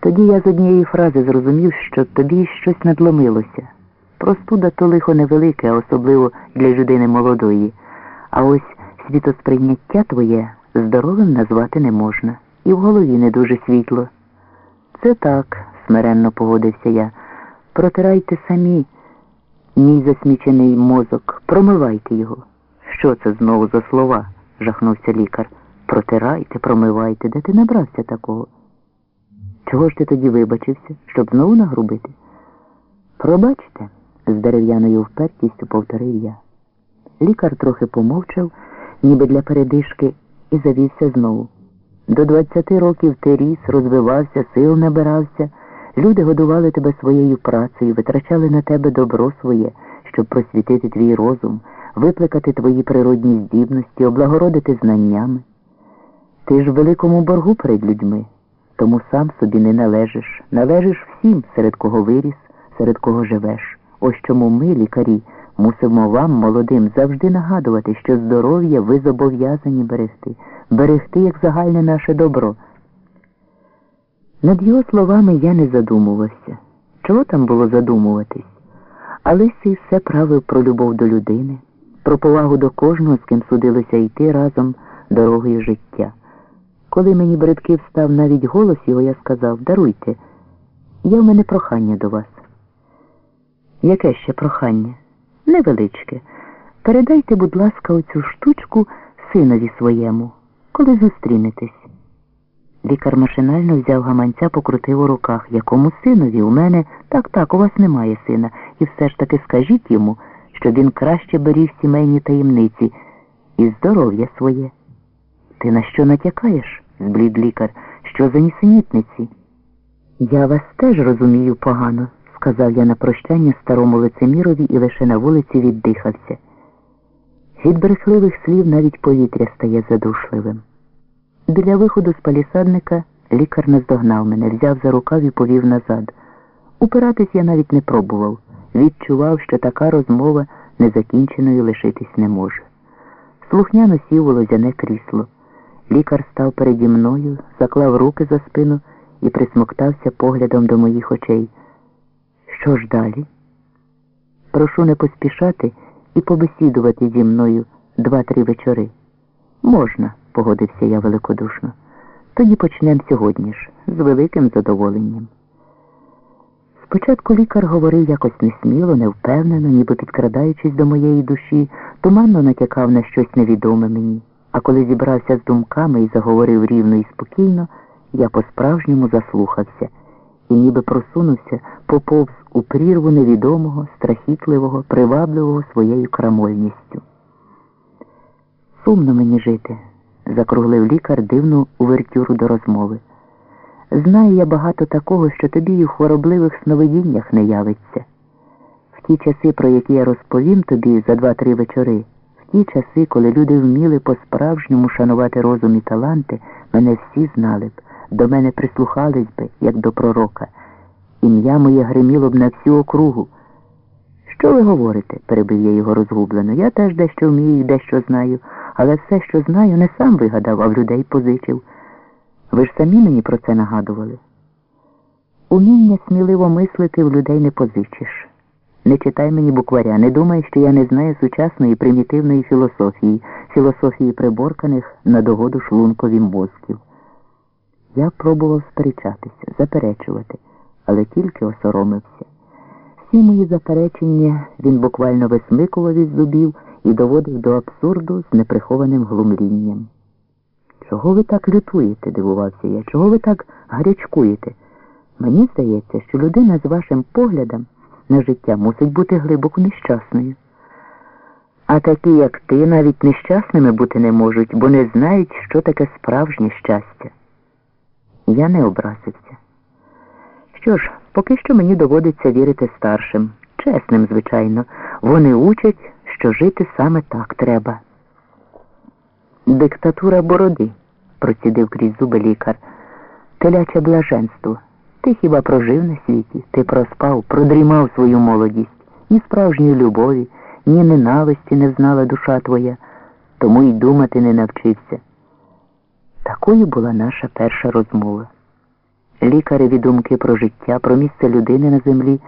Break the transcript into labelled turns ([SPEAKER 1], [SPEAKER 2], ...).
[SPEAKER 1] Тоді я з однієї фрази зрозумів, що тобі щось надломилося. Простуда то лихо невелике, особливо для людини молодої. А ось світосприйняття твоє здоровим назвати не можна. І в голові не дуже світло. Це так, смиренно погодився я. Протирайте самі мій засмічений мозок, промивайте його. Що це знову за слова? жахнувся лікар. Протирайте, промивайте, де ти набрався такого? Чого ж ти тоді вибачився, щоб знову нагрубити? Пробачте, з дерев'яною впертістю повторив я. Лікар трохи помовчав, ніби для передишки, і завівся знову. До двадцяти років ти ріс, розвивався, сил набирався. Люди годували тебе своєю працею, витрачали на тебе добро своє, щоб просвітити твій розум, випликати твої природні здібності, облагородити знаннями. Ти ж в великому боргу перед людьми, тому сам собі не належиш. Належиш всім, серед кого виріс, серед кого живеш. Ось чому ми, лікарі, мусимо вам, молодим, завжди нагадувати, що здоров'я ви зобов'язані берегти, берегти як загальне наше добро. Над його словами я не задумувався. Чого там було задумуватись? А Лисий все правив про любов до людини, про повагу до кожного, з ким судилося йти разом дорогою життя. Коли мені бридкий встав навіть голос його, я сказав даруйте, є в мене прохання до вас. Яке ще прохання? Невеличке. Передайте, будь ласка, оцю штучку синові своєму, коли зустрінетесь. Лікар машинально взяв гаманця, покрутив у руках. Якому синові? У мене так, так, у вас немає сина. І все ж таки скажіть йому, щоб він краще беріг сімейні таємниці і здоров'я своє. Ти на що натякаєш? зблід лікар. Що за нісенітниці? Я вас теж розумію погано, сказав я на прощання старому лицемірові і лише на вулиці віддихався. Від брехливих слів навіть повітря стає задушливим. Біля виходу з палісадника лікар наздогнав мене, взяв за рукав і повів назад. Упиратись я навіть не пробував. Відчував, що така розмова незакінченою лишитись не може. Слухняно сів у лозяне крісло. Лікар став переді мною, заклав руки за спину і присмоктався поглядом до моїх очей. Що ж далі? Прошу не поспішати і побесідувати зі мною два-три вечори. Можна, погодився я великодушно. Тоді почнемо сьогодні ж, з великим задоволенням. Спочатку лікар говорив якось несміло, невпевнено, ніби підкрадаючись до моєї душі, туманно натякав на щось невідоме мені. А коли зібрався з думками і заговорив рівно і спокійно, я по-справжньому заслухався і ніби просунувся, поповз у прірву невідомого, страхітливого, привабливого своєю крамольністю. Сумно мені жити, закруглив лікар дивну увертюру до розмови. Знаю я багато такого, що тобі і в хворобливих сновидіннях не явиться. В ті часи, про які я розповім тобі за два-три вечори, ті часи, коли люди вміли по-справжньому шанувати розум і таланти, мене всі знали б, до мене прислухались би, як до пророка. Ім'я моє гриміло б на всю округу. Що ви говорите? перебив я його розгублено. Я теж дещо вмію і дещо знаю, але все, що знаю, не сам вигадав, а в людей позичив. Ви ж самі мені про це нагадували. Уміння сміливо мислити в людей не позичиш. Не читай мені букваря, не думай, що я не знаю сучасної примітивної філософії, філософії приборканих на догоду шлункові мозків. Я пробував сперечатися, заперечувати, але тільки осоромився. Всі мої заперечення він буквально висмикував із зубів і доводив до абсурду з неприхованим глумлінням. Чого ви так лютуєте, дивувався я, чого ви так гарячкуєте? Мені здається, що людина з вашим поглядом на життя мусить бути глибоко нещасною. А такі, як ти, навіть нещасними бути не можуть, бо не знають, що таке справжнє щастя. Я не образився. Що ж, поки що мені доводиться вірити старшим, чесним, звичайно. Вони учать, що жити саме так треба. Диктатура бороди, процідив крізь зуби лікар. Теляче блаженство. Ти хіба прожив на світі? Ти проспав, продрімав свою молодість. Ні справжньої любові, ні ненависті не знала душа твоя, тому й думати не навчився. Такою була наша перша розмова. Лікареві думки про життя, про місце людини на землі